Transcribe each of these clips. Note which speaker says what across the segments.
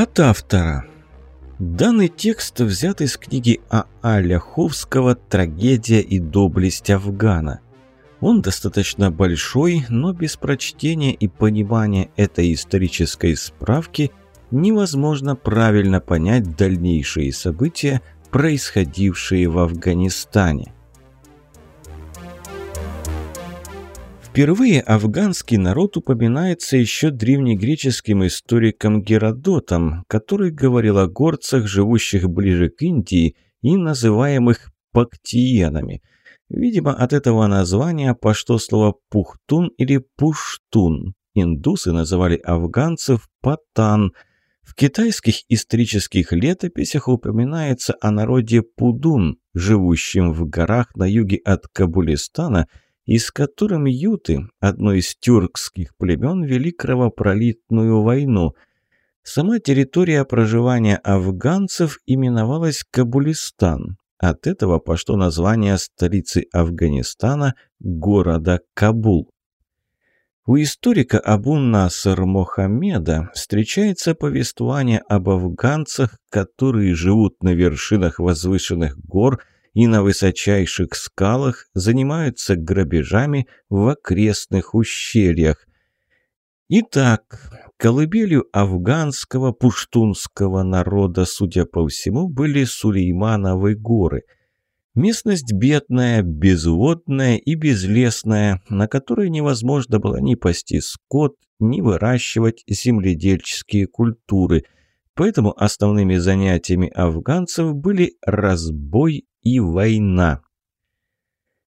Speaker 1: От автора. Данный текст взят из книги А.А. Ляховского «Трагедия и доблесть Афгана». Он достаточно большой, но без прочтения и понимания этой исторической справки невозможно правильно понять дальнейшие события, происходившие в Афганистане. Впервые афганский народ упоминается еще древнегреческим историком Геродотом, который говорил о горцах, живущих ближе к Индии и называемых пактиенами. Видимо, от этого названия пошло слово «пухтун» или «пуштун». Индусы называли афганцев «патан». В китайских исторических летописях упоминается о народе Пудун, живущем в горах на юге от Кабулистана – и с которым юты, одно из тюркских племен, вели кровопролитную войну. Сама территория проживания афганцев именовалась Кабулистан. От этого пошло название столицы Афганистана – города Кабул. У историка Абу Наср Мохаммеда встречается повествование об афганцах, которые живут на вершинах возвышенных гор – и на высочайших скалах занимаются грабежами в окрестных ущельях. Итак, колыбелью афганского пуштунского народа, судя по всему, были Сулеймановы горы. Местность бедная, безводная и безлесная, на которой невозможно было ни пасти скот, ни выращивать земледельческие культуры – Поэтому основными занятиями афганцев были разбой и война.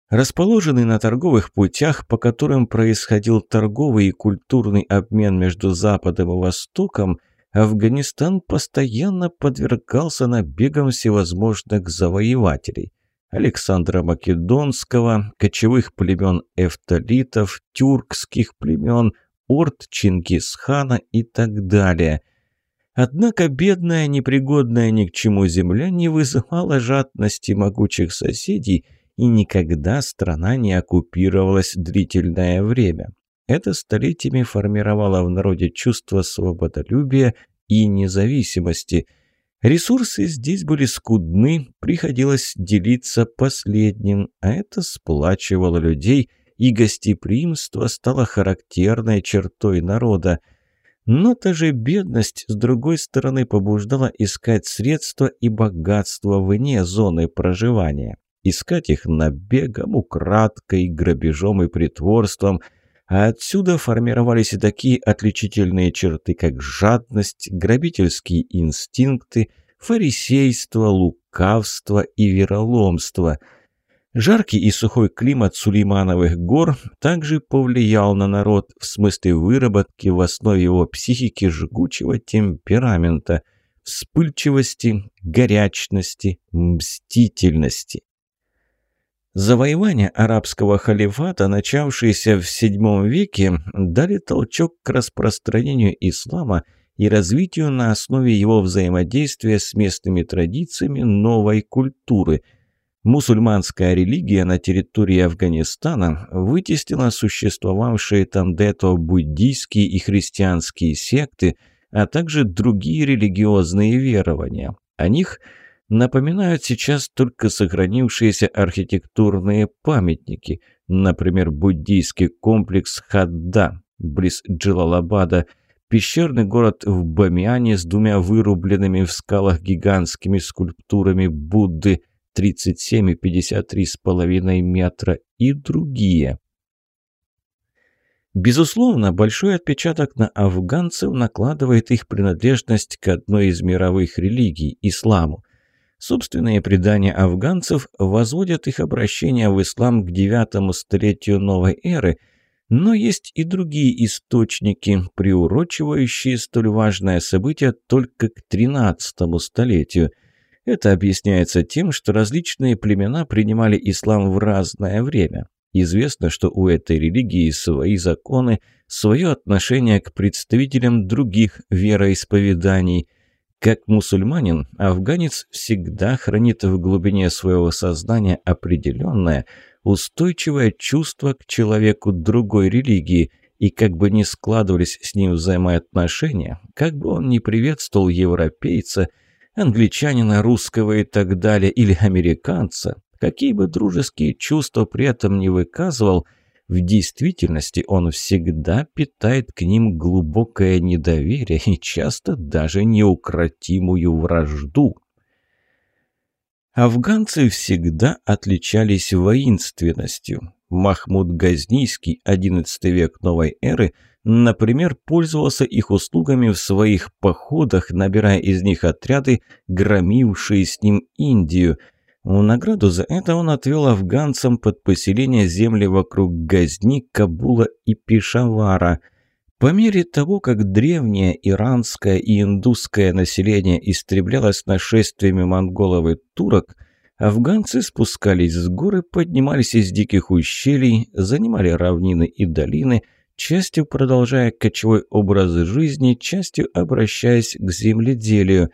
Speaker 1: Расположенный на торговых путях, по которым происходил торговый и культурный обмен между Западом и Востоком, Афганистан постоянно подвергался набегам всевозможных завоевателей. Александра Македонского, кочевых племен эфталитов, тюркских племен, орд Чингисхана и так далее. Однако бедная, непригодная ни к чему земля не вызывала жадности могучих соседей, и никогда страна не оккупировалась длительное время. Это столетиями формировало в народе чувство свободолюбия и независимости. Ресурсы здесь были скудны, приходилось делиться последним, а это сплачивало людей, и гостеприимство стало характерной чертой народа – но та же бедность, с другой стороны, побуждала искать средства и богатства вне зоны проживания. Искать их набегом, украдкой, грабежом и притворством. А отсюда формировались и такие отличительные черты, как жадность, грабительские инстинкты, фарисейство, лукавство и вероломство – Жаркий и сухой климат Сулеймановых гор также повлиял на народ в смысле выработки в основе его психики жгучего темперамента, вспыльчивости, горячности, мстительности. Завоевания арабского халифата, начавшиеся в VII веке, дали толчок к распространению ислама и развитию на основе его взаимодействия с местными традициями новой культуры – Мусульманская религия на территории Афганистана вытеснила существовавшие там до этого буддийские и христианские секты, а также другие религиозные верования. О них напоминают сейчас только сохранившиеся архитектурные памятники, например, буддийский комплекс Хадда близ Джилалабада, пещерный город в Бамиане с двумя вырубленными в скалах гигантскими скульптурами Будды – 37 и 53,5 метра и другие. Безусловно, большой отпечаток на афганцев накладывает их принадлежность к одной из мировых религий – исламу. Собственные предания афганцев возводят их обращение в ислам к девятому столетию новой эры, но есть и другие источники, приурочивающие столь важное событие только к тринадцатому столетию – это объясняется тем, что различные племена принимали ислам в разное время. Известно, что у этой религии свои законы, свое отношение к представителям других вероисповеданий. Как мусульманин, афганец всегда хранит в глубине своего сознания определенное, устойчивое чувство к человеку другой религии, и как бы ни складывались с ним взаимоотношения, как бы он ни приветствовал европейца, англичанина, русского и так далее, или американца, какие бы дружеские чувства при этом не выказывал, в действительности он всегда питает к ним глубокое недоверие и часто даже неукротимую вражду. Афганцы всегда отличались воинственностью. Махмуд Газнийский, XI век новой эры, например, пользовался их услугами в своих походах, набирая из них отряды, громившие с ним Индию. В награду за это он отвел афганцам под поселение земли вокруг Газни, Кабула и Пешавара. По мере того, как древнее иранское и индусское население истреблялось нашествиями монголов и турок – Афганцы спускались с горы, поднимались из диких ущелий, занимали равнины и долины, частью продолжая кочевой образ жизни, частью обращаясь к земледелию.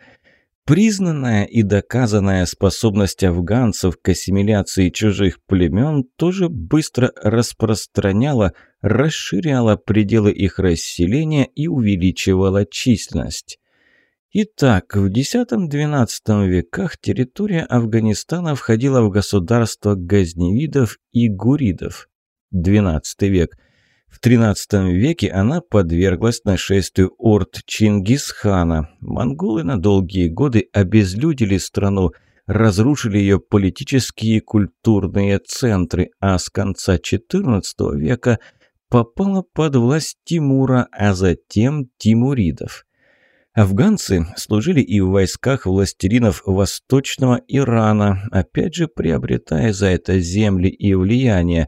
Speaker 1: Признанная и доказанная способность афганцев к ассимиляции чужих племен тоже быстро распространяла, расширяла пределы их расселения и увеличивала численность. Итак, в X-XII веках территория Афганистана входила в государство газневидов и гуридов. XII век. В XIII веке она подверглась нашествию орд Чингисхана. Монголы на долгие годы обезлюдили страну, разрушили ее политические и культурные центры, а с конца XIV века попала под власть Тимура, а затем тимуридов. Афганцы служили и в войсках властелинов Восточного Ирана, опять же приобретая за это земли и влияние.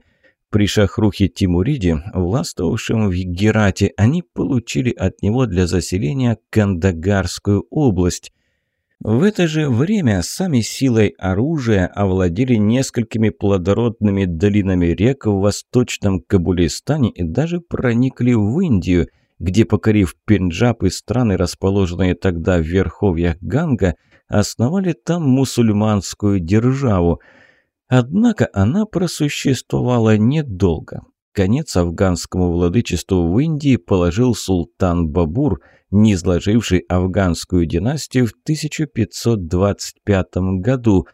Speaker 1: При Шахрухе Тимуриде, властвовавшем в Герате, они получили от него для заселения Кандагарскую область. В это же время сами силой оружия овладели несколькими плодородными долинами рек в Восточном Кабулистане и даже проникли в Индию – где, покорив Пенджаб и страны, расположенные тогда в верховьях Ганга, основали там мусульманскую державу. Однако она просуществовала недолго. Конец афганскому владычеству в Индии положил султан Бабур, не изложивший афганскую династию в 1525 году.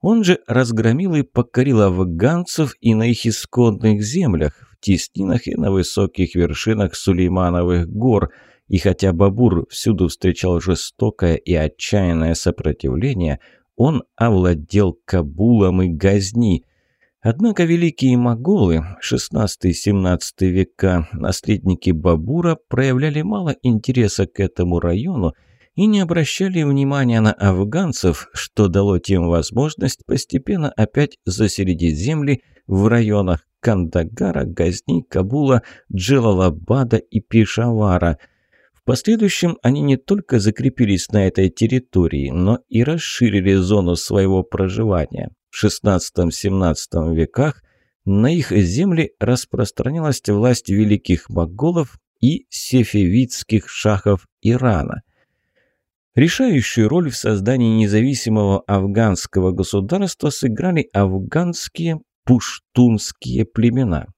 Speaker 1: Он же разгромил и покорил афганцев и на их исконных землях, теснинах и на высоких вершинах Сулеймановых гор, и хотя Бабур всюду встречал жестокое и отчаянное сопротивление, он овладел Кабулом и Газни. Однако великие моголы, XVI-XVII века, наследники Бабура, проявляли мало интереса к этому району и не обращали внимания на афганцев, что дало тем возможность постепенно опять заселить земли в районах Кандагара, Газни, Кабула, Джелалабада и Пешавара. В последующем они не только закрепились на этой территории, но и расширили зону своего проживания. В XVI-XVII веках на их земли распространялась власть великих моголов и сефевидских шахов Ирана. Решающую роль в создании независимого афганского государства сыграли афганские пуштунские племена,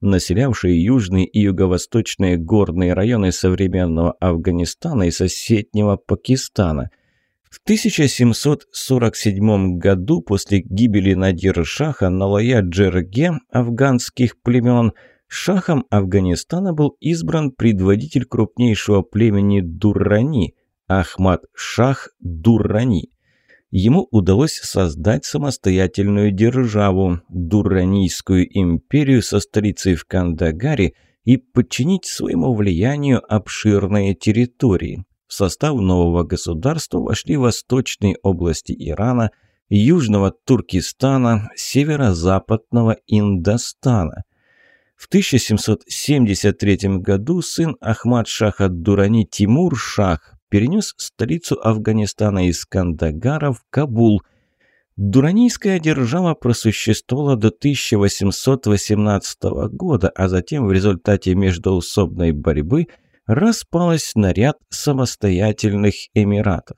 Speaker 1: населявшие южные и юго-восточные горные районы современного Афганистана и соседнего Пакистана. В 1747 году после гибели Надир-Шаха Налая Джерге афганских племен шахом Афганистана был избран предводитель крупнейшего племени Дуррани Ахмад Шах Дуррани – ему удалось создать самостоятельную державу, Дуранийскую империю со столицей в Кандагаре и подчинить своему влиянию обширные территории. В состав нового государства вошли восточные области Ирана, южного Туркестана, северо-западного Индостана. В 1773 году сын Ахмад Шаха Дурани Тимур Шах перенес столицу Афганистана из Кандагара в Кабул. Дуранийская держава просуществовала до 1818 года, а затем в результате междоусобной борьбы распалась на ряд самостоятельных эмиратов.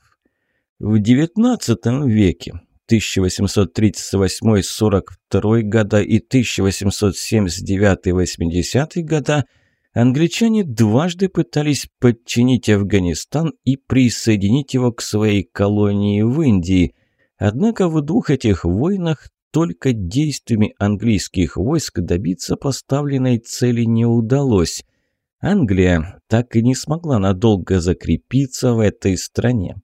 Speaker 1: В XIX веке 1838-42 года и 1879-80 года Англичане дважды пытались подчинить Афганистан и присоединить его к своей колонии в Индии. Однако в двух этих войнах только действиями английских войск добиться поставленной цели не удалось. Англия так и не смогла надолго закрепиться в этой стране.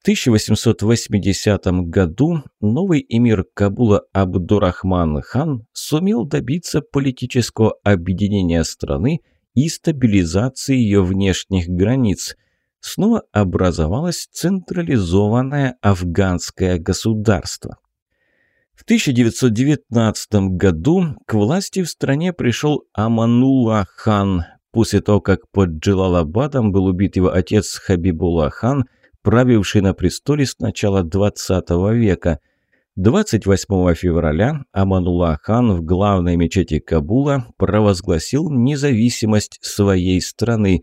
Speaker 1: В 1880 году новый эмир Кабула Абдурахман хан сумел добиться политического объединения страны и стабилизации ее внешних границ. Снова образовалось централизованное афганское государство. В 1919 году к власти в стране пришел Аманулла хан, после того, как под Джилалабадом был убит его отец Хабибулла хан – правивший на престоле с начала XX века. 28 февраля Аманулла хан в главной мечети Кабула провозгласил независимость своей страны.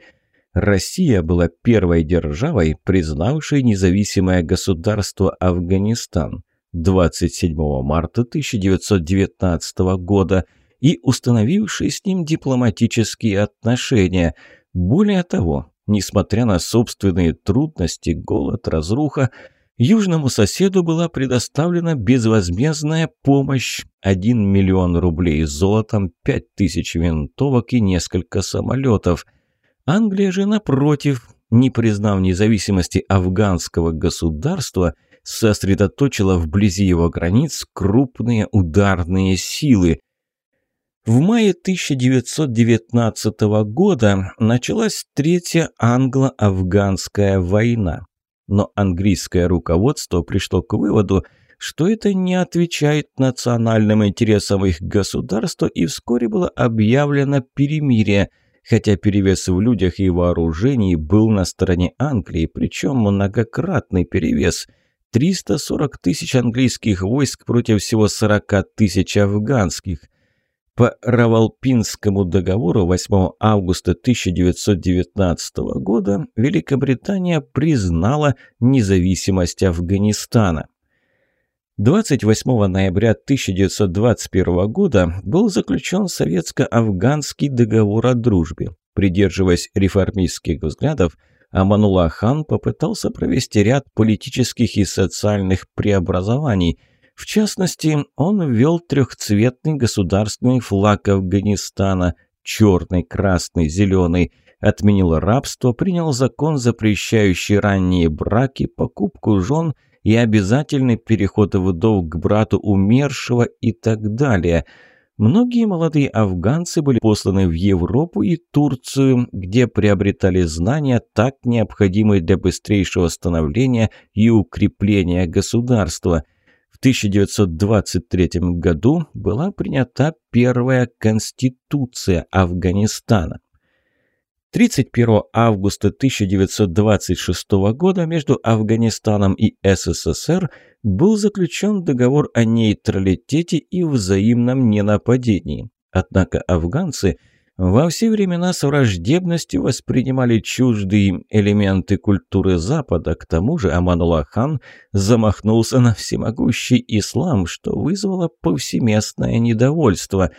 Speaker 1: Россия была первой державой, признавшей независимое государство Афганистан 27 марта 1919 года и установившей с ним дипломатические отношения. Более того, Несмотря на собственные трудности, голод, разруха, южному соседу была предоставлена безвозмездная помощь. 1 миллион рублей золотом, 5 тысяч винтовок и несколько самолетов. Англия же, напротив, не признав независимости афганского государства, сосредоточила вблизи его границ крупные ударные силы. В мае 1919 года началась Третья англо-афганская война. Но английское руководство пришло к выводу, что это не отвечает национальным интересам их государства и вскоре было объявлено перемирие, хотя перевес в людях и вооружении был на стороне Англии, причем многократный перевес – 340 тысяч английских войск против всего 40 тысяч афганских – по Равалпинскому договору 8 августа 1919 года Великобритания признала независимость Афганистана. 28 ноября 1921 года был заключен советско-афганский договор о дружбе. Придерживаясь реформистских взглядов, Аманулла хан попытался провести ряд политических и социальных преобразований – в частности, он ввел трехцветный государственный флаг Афганистана – черный, красный, зеленый – отменил рабство, принял закон, запрещающий ранние браки, покупку жен и обязательный переход вдов к брату умершего и так далее. Многие молодые афганцы были посланы в Европу и Турцию, где приобретали знания, так необходимые для быстрейшего становления и укрепления государства – в 1923 году была принята первая Конституция Афганистана. 31 августа 1926 года между Афганистаном и СССР был заключен договор о нейтралитете и взаимном ненападении. Однако афганцы – во все времена с враждебностью воспринимали чуждые элементы культуры Запада. К тому же Аманула хан замахнулся на всемогущий ислам, что вызвало повсеместное недовольство.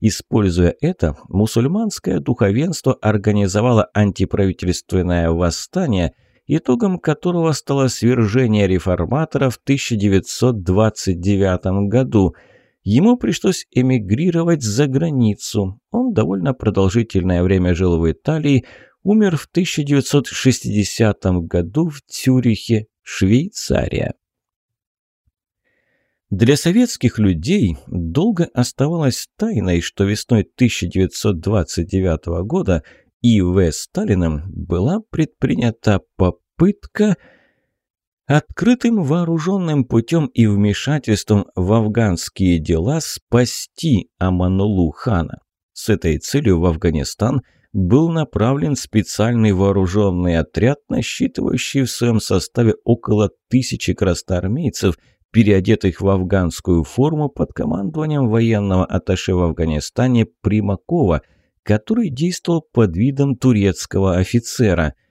Speaker 1: Используя это, мусульманское духовенство организовало антиправительственное восстание, итогом которого стало свержение реформаторов в 1929 году – Ему пришлось эмигрировать за границу. Он довольно продолжительное время жил в Италии, умер в 1960 году в Цюрихе, Швейцария. Для советских людей долго оставалось тайной, что весной 1929 года И.В. Сталиным была предпринята попытка – Открытым вооруженным путем и вмешательством в афганские дела спасти Аманулу хана. С этой целью в Афганистан был направлен специальный вооруженный отряд, насчитывающий в своем составе около тысячи красноармейцев, переодетых в афганскую форму под командованием военного атташе в Афганистане Примакова, который действовал под видом турецкого офицера –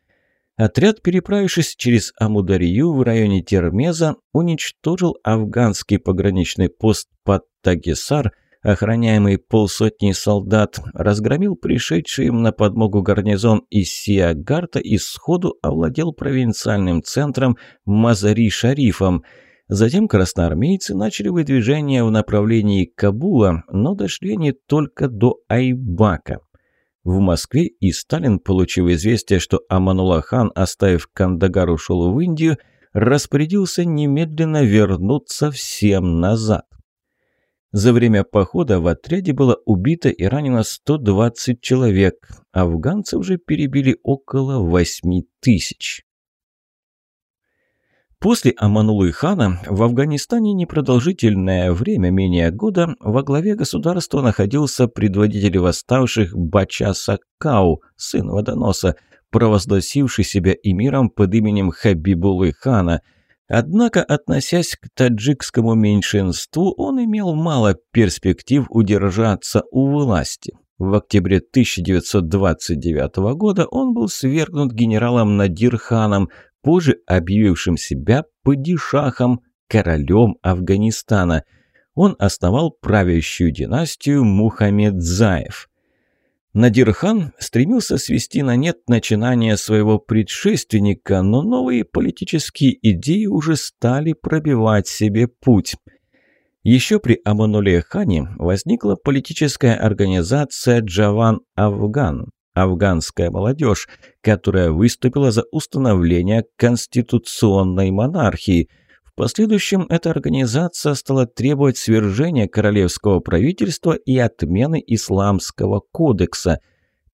Speaker 1: Отряд, переправившись через Амударью в районе Термеза, уничтожил афганский пограничный пост под Тагисар, охраняемый полсотни солдат, разгромил пришедший им на подмогу гарнизон из Сиагарта и сходу овладел провинциальным центром Мазари-Шарифом. Затем красноармейцы начали выдвижение в направлении Кабула, но дошли они только до Айбака. В Москве и Сталин, получив известие, что Аманула хан, оставив Кандагар, ушел в Индию, распорядился немедленно вернуться всем назад. За время похода в отряде было убито и ранено 120 человек, афганцы уже перебили около 8 тысяч. После Аманулы хана в Афганистане непродолжительное время, менее года, во главе государства находился предводитель восставших Бача Саккау, сын Водоноса, провозгласивший себя эмиром под именем Хабибулы хана – Однако, относясь к таджикскому меньшинству, он имел мало перспектив удержаться у власти. В октябре 1929 года он был свергнут генералом Надирханом, позже объявившим себя падишахом, королем Афганистана. Он основал правящую династию Мухаммедзаев. Надирхан стремился свести на нет начинания своего предшественника, но новые политические идеи уже стали пробивать себе путь. Еще при Амануле Хане возникла политическая организация «Джаван Афган», афганская молодежь, которая выступила за установление конституционной монархии – в последующем эта организация стала требовать свержения королевского правительства и отмены исламского кодекса.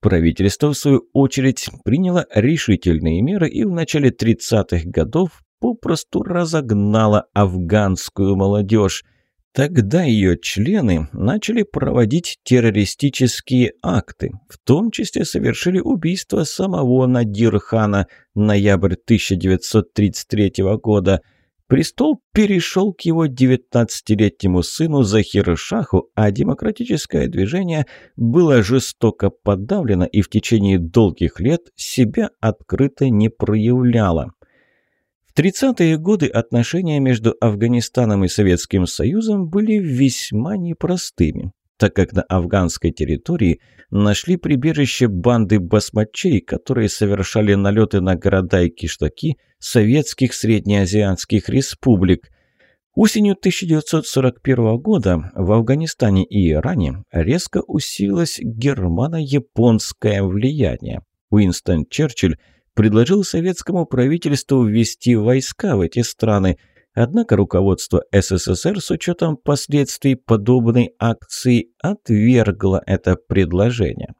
Speaker 1: Правительство, в свою очередь, приняло решительные меры и в начале 30-х годов попросту разогнало афганскую молодежь. Тогда ее члены начали проводить террористические акты, в том числе совершили убийство самого Надирхана ноябрь 1933 года – Престол перешел к его 19-летнему сыну Захир Шаху, а демократическое движение было жестоко подавлено и в течение долгих лет себя открыто не проявляло. В 30-е годы отношения между Афганистаном и Советским Союзом были весьма непростыми так как на афганской территории нашли прибежище банды басмачей, которые совершали налеты на города и киштаки советских среднеазиатских республик. Осенью 1941 года в Афганистане и Иране резко усилилось германо-японское влияние. Уинстон Черчилль предложил советскому правительству ввести войска в эти страны – Однако руководство СССР с учетом последствий подобной акции отвергло это предложение.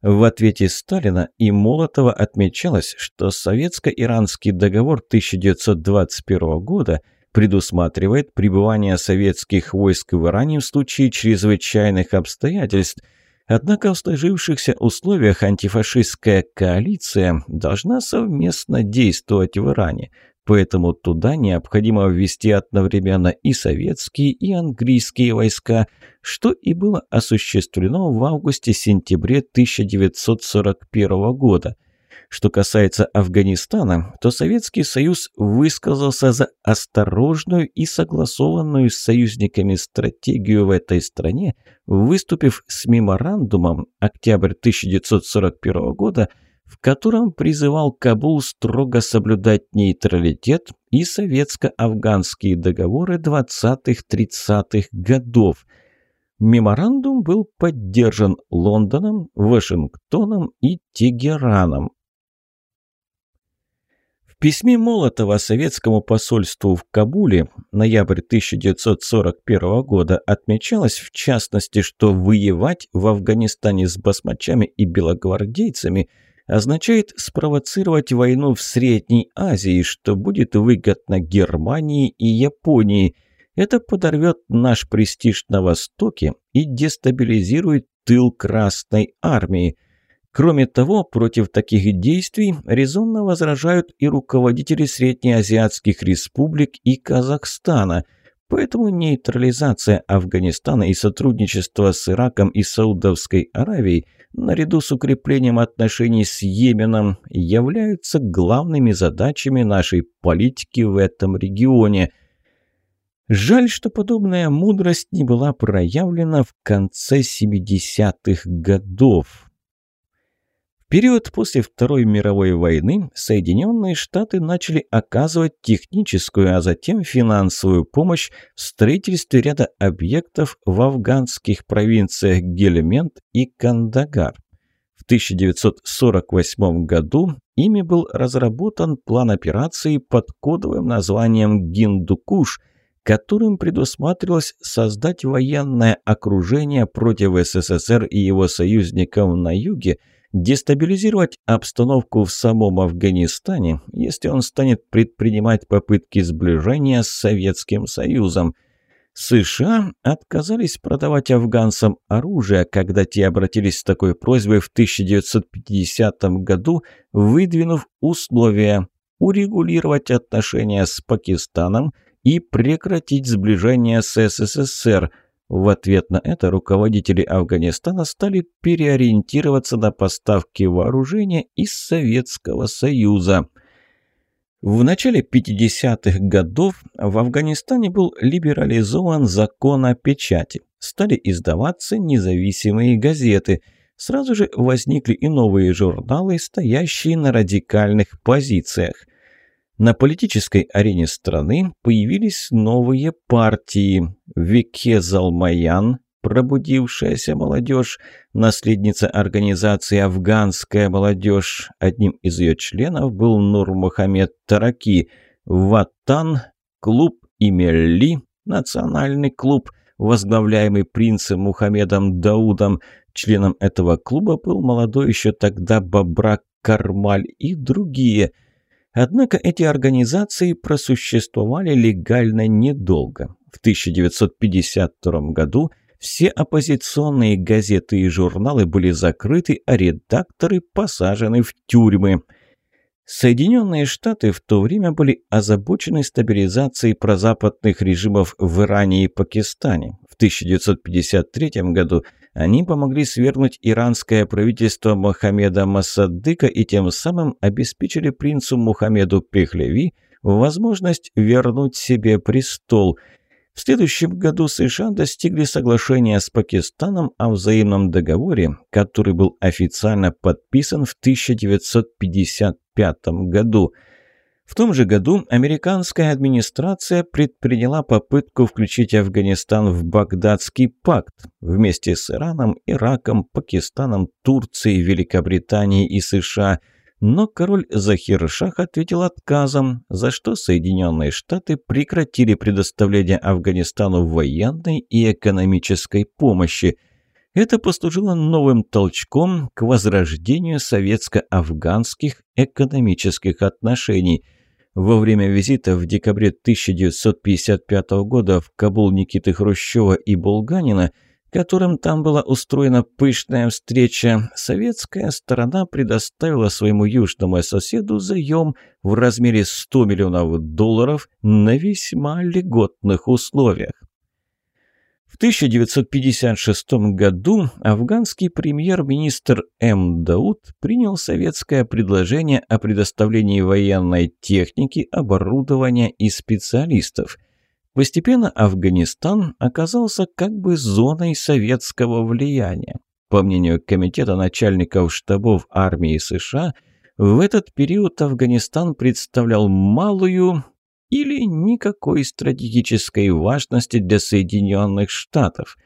Speaker 1: В ответе Сталина и Молотова отмечалось, что советско-иранский договор 1921 года предусматривает пребывание советских войск в Иране в случае чрезвычайных обстоятельств – Однако в сложившихся условиях антифашистская коалиция должна совместно действовать в Иране, поэтому туда необходимо ввести одновременно и советские, и английские войска, что и было осуществлено в августе-сентябре 1941 года. Что касается Афганистана, то Советский Союз высказался за осторожную и согласованную с союзниками стратегию в этой стране, выступив с меморандумом октябрь 1941 года – в котором призывал Кабул строго соблюдать нейтралитет и советско-афганские договоры 20-30-х годов. Меморандум был поддержан Лондоном, Вашингтоном и Тегераном. Письме Молотова советскому посольству в Кабуле ноябрь 1941 года отмечалось в частности, что воевать в Афганистане с басмачами и белогвардейцами – означает спровоцировать войну в Средней Азии, что будет выгодно Германии и Японии. Это подорвет наш престиж на Востоке и дестабилизирует тыл Красной Армии. Кроме того, против таких действий резонно возражают и руководители среднеазиатских республик и Казахстана – Поэтому нейтрализация Афганистана и сотрудничество с Ираком и Саудовской Аравией наряду с укреплением отношений с Йеменом являются главными задачами нашей политики в этом регионе. Жаль, что подобная мудрость не была проявлена в конце 70-х годов. Период после Второй мировой войны Соединенные Штаты начали оказывать техническую, а затем финансовую помощь в строительстве ряда объектов в афганских провинциях Гельмент и Кандагар. В 1948 году ими был разработан план операции под кодовым названием «Гиндукуш», которым предусматривалось создать военное окружение против СССР и его союзников на юге – дестабилизировать обстановку в самом Афганистане, если он станет предпринимать попытки сближения с Советским Союзом. США отказались продавать афганцам оружие, когда те обратились с такой просьбой в 1950 году, выдвинув условия урегулировать отношения с Пакистаном и прекратить сближение с СССР – в ответ на это руководители Афганистана стали переориентироваться на поставки вооружения из Советского Союза. В начале 50-х годов в Афганистане был либерализован закон о печати. Стали издаваться независимые газеты. Сразу же возникли и новые журналы, стоящие на радикальных позициях – на политической арене страны появились новые партии. Вике Залмаян, пробудившаяся молодежь, наследница организации «Афганская молодежь». Одним из ее членов был Нур Мухаммед Тараки. Ватан, клуб Имелли, национальный клуб, возглавляемый принцем Мухаммедом Даудом. Членом этого клуба был молодой еще тогда Бабрак Кармаль и другие – Однако эти организации просуществовали легально недолго. В 1952 году все оппозиционные газеты и журналы были закрыты, а редакторы посажены в тюрьмы. Соединенные Штаты в то время были озабочены стабилизацией прозападных режимов в Иране и Пакистане. В 1953 году они помогли свергнуть иранское правительство Мохаммеда Масаддыка и тем самым обеспечили принцу Мухаммеду Пехлеви возможность вернуть себе престол. В следующем году США достигли соглашения с Пакистаном о взаимном договоре, который был официально подписан в 1955 году – в том же году американская администрация предприняла попытку включить Афганистан в Багдадский пакт вместе с Ираном, Ираком, Пакистаном, Турцией, Великобританией и США. Но король Захир Шах ответил отказом, за что Соединенные Штаты прекратили предоставление Афганистану военной и экономической помощи. Это послужило новым толчком к возрождению советско-афганских экономических отношений – во время визита в декабре 1955 года в Кабул Никиты Хрущева и Булганина, которым там была устроена пышная встреча, советская сторона предоставила своему южному соседу заем в размере 100 миллионов долларов на весьма льготных условиях. В 1956 году афганский премьер-министр М. Дауд принял советское предложение о предоставлении военной техники, оборудования и специалистов. Постепенно Афганистан оказался как бы зоной советского влияния. По мнению Комитета начальников штабов армии США, в этот период Афганистан представлял малую, или никакой стратегической важности для Соединенных Штатов.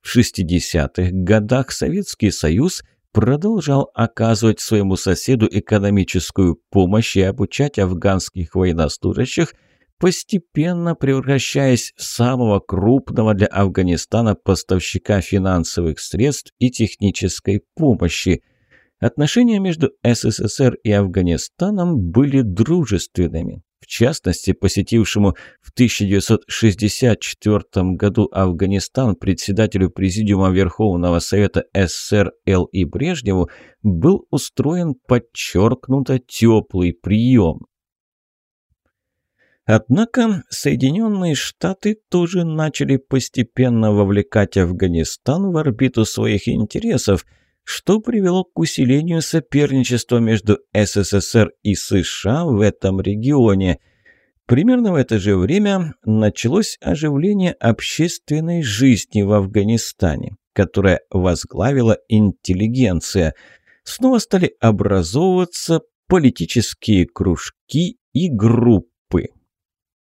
Speaker 1: В 60-х годах Советский Союз продолжал оказывать своему соседу экономическую помощь и обучать афганских военнослужащих, постепенно превращаясь в самого крупного для Афганистана поставщика финансовых средств и технической помощи. Отношения между СССР и Афганистаном были дружественными. В частности, посетившему в 1964 году Афганистан председателю Президиума Верховного Совета СССР Л. И. Брежневу был устроен подчеркнуто теплый прием. Однако Соединенные Штаты тоже начали постепенно вовлекать Афганистан в орбиту своих интересов – что привело к усилению соперничества между СССР и США в этом регионе. Примерно в это же время началось оживление общественной жизни в Афганистане, которое возглавила интеллигенция. Снова стали образовываться политические кружки и группы.